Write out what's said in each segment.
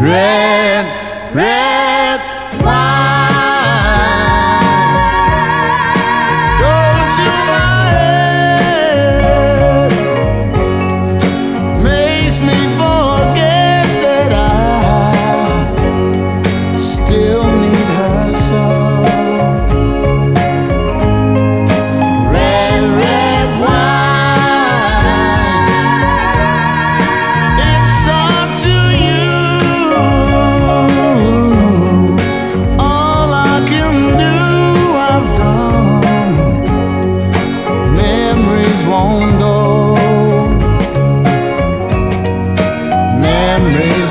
Red, red.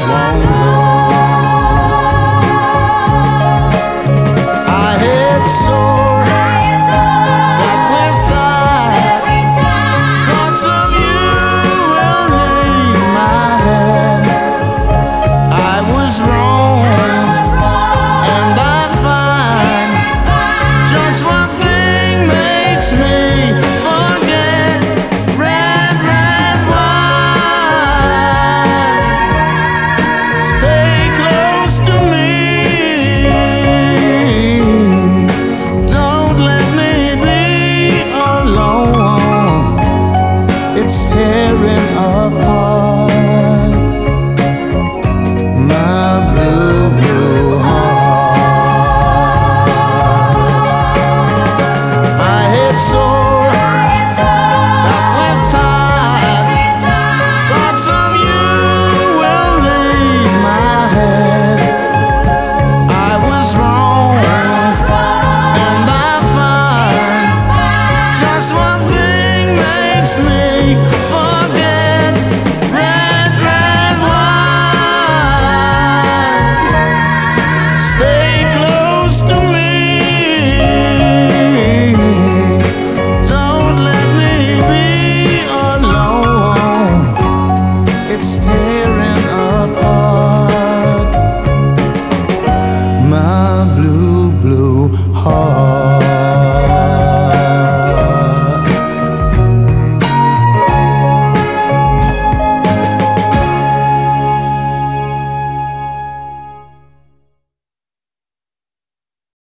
alone It's terrible. heart.